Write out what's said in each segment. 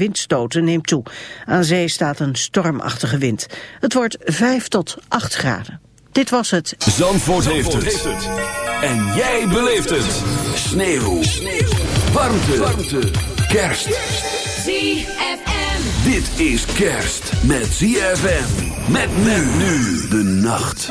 Windstoten neemt toe. Aan zee staat een stormachtige wind. Het wordt 5 tot 8 graden. Dit was het. Zandvoort, heeft, het. En jij beleeft het. Sneeuw. Sneeuw. Warmte. Warmte. Kerst. ZFM. Dit is kerst met ZFM. Met men nu de nacht.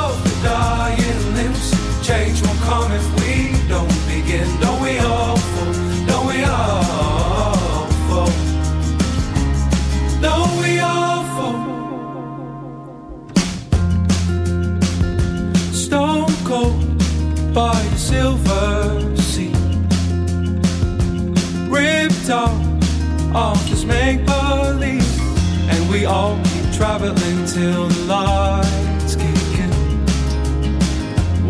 change won't come if we don't begin. Don't we all fall? Don't we all fall? Don't we all fall? Stone cold by the silver sea, ripped off off this make believe, and we all keep traveling till the in.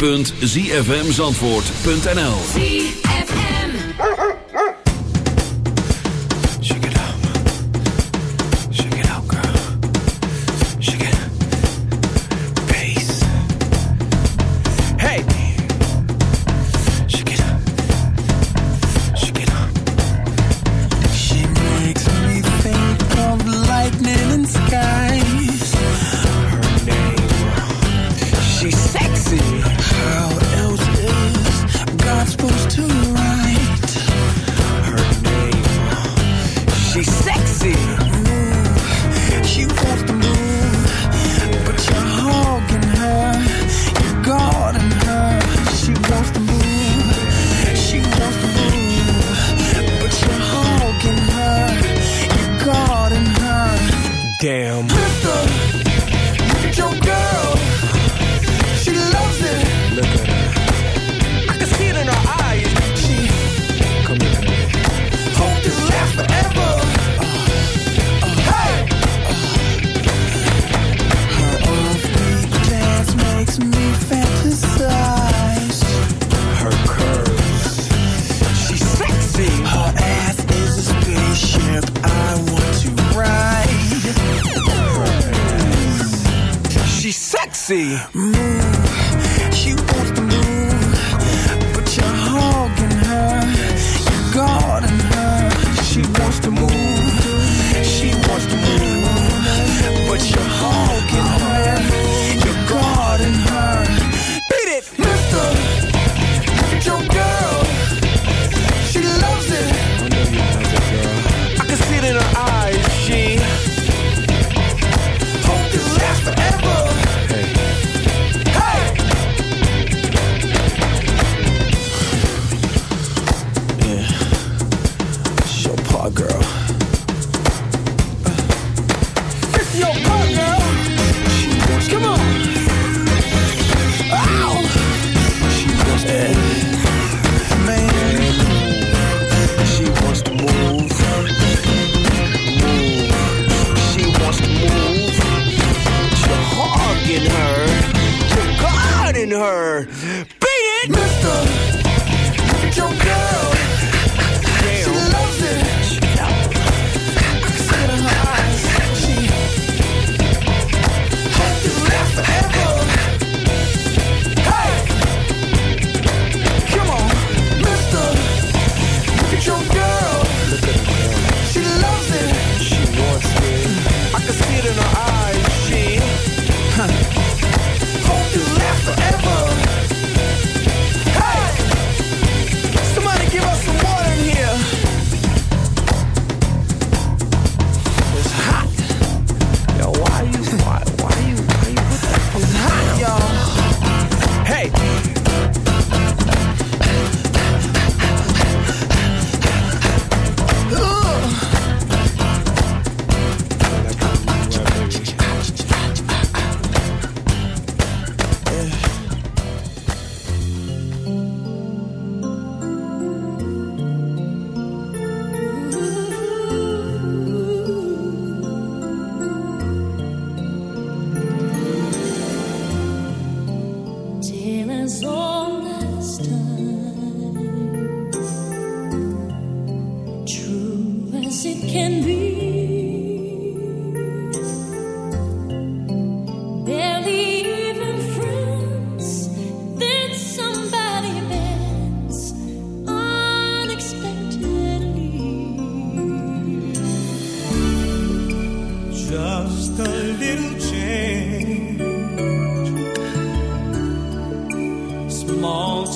www.zfmzandvoort.nl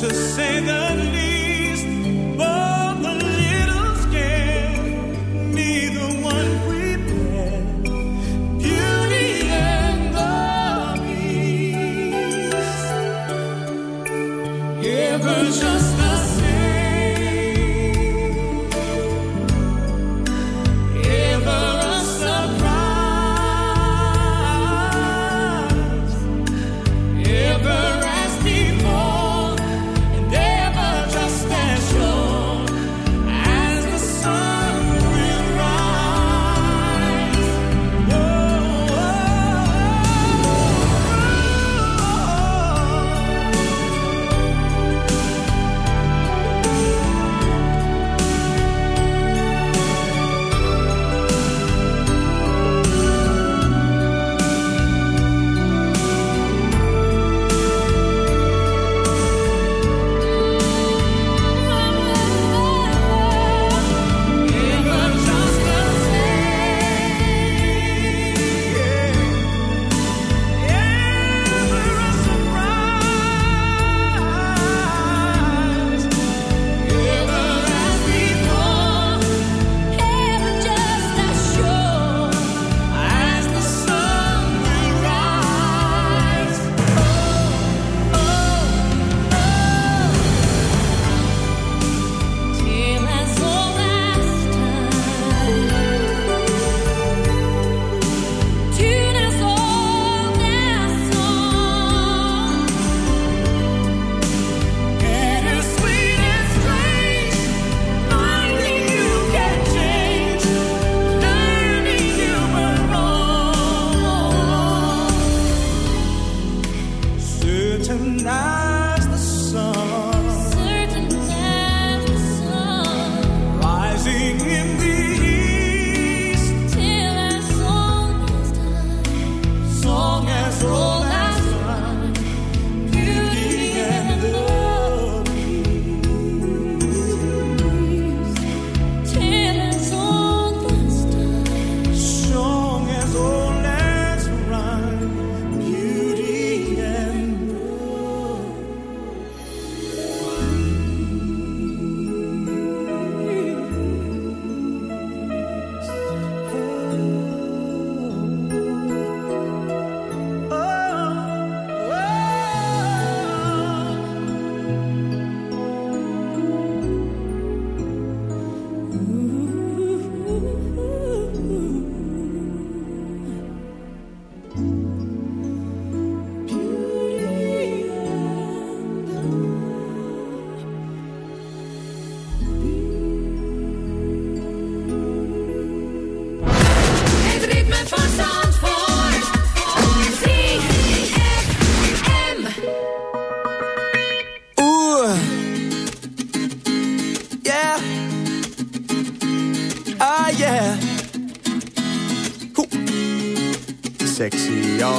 to say the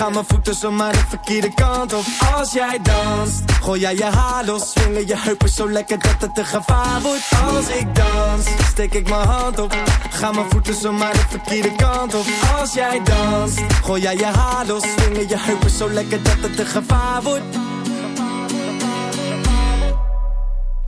Ga mijn voeten zomaar de verkeerde kant op. Als jij danst, gooi jij je haar los. Swingen je heupen zo lekker dat het een gevaar wordt. Als ik dans, steek ik mijn hand op. Ga mijn voeten zomaar de verkeerde kant op. Als jij danst, gooi jij je haar los. Swingen je heupen zo lekker dat het een gevaar wordt.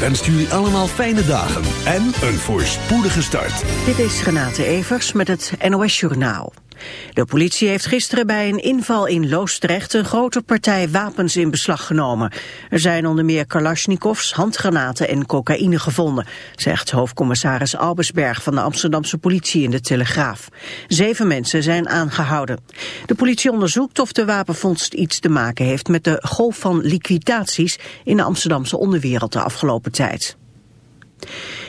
wenst jullie allemaal fijne dagen en een voorspoedige start. Dit is Renate Evers met het NOS Journaal. De politie heeft gisteren bij een inval in Loosdrecht een grote partij wapens in beslag genomen. Er zijn onder meer kalasjnikovs, handgranaten en cocaïne gevonden, zegt hoofdcommissaris Albersberg van de Amsterdamse politie in de Telegraaf. Zeven mensen zijn aangehouden. De politie onderzoekt of de wapenvondst iets te maken heeft met de golf van liquidaties in de Amsterdamse onderwereld de afgelopen tijd.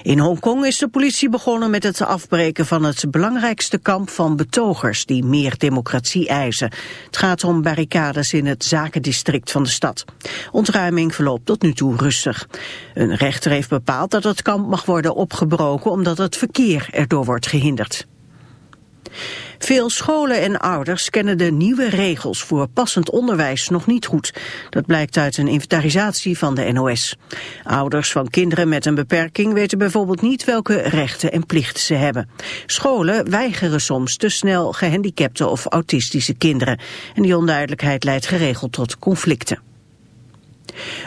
In Hongkong is de politie begonnen met het afbreken van het belangrijkste kamp van betogers die meer democratie eisen. Het gaat om barricades in het zakendistrict van de stad. Ontruiming verloopt tot nu toe rustig. Een rechter heeft bepaald dat het kamp mag worden opgebroken omdat het verkeer erdoor wordt gehinderd. Veel scholen en ouders kennen de nieuwe regels voor passend onderwijs nog niet goed. Dat blijkt uit een inventarisatie van de NOS. Ouders van kinderen met een beperking weten bijvoorbeeld niet welke rechten en plichten ze hebben. Scholen weigeren soms te snel gehandicapte of autistische kinderen. En die onduidelijkheid leidt geregeld tot conflicten.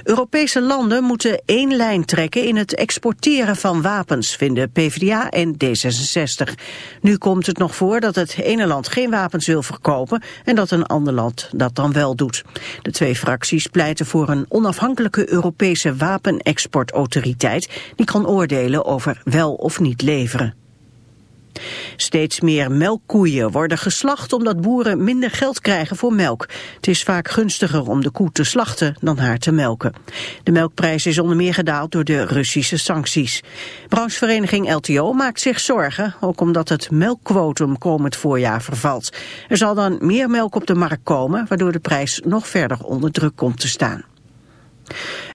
Europese landen moeten één lijn trekken in het exporteren van wapens, vinden PvdA en D66. Nu komt het nog voor dat het ene land geen wapens wil verkopen en dat een ander land dat dan wel doet. De twee fracties pleiten voor een onafhankelijke Europese wapenexportautoriteit die kan oordelen over wel of niet leveren. Steeds meer melkkoeien worden geslacht omdat boeren minder geld krijgen voor melk. Het is vaak gunstiger om de koe te slachten dan haar te melken. De melkprijs is onder meer gedaald door de Russische sancties. Branchevereniging LTO maakt zich zorgen, ook omdat het melkquotum komend voorjaar vervalt. Er zal dan meer melk op de markt komen, waardoor de prijs nog verder onder druk komt te staan.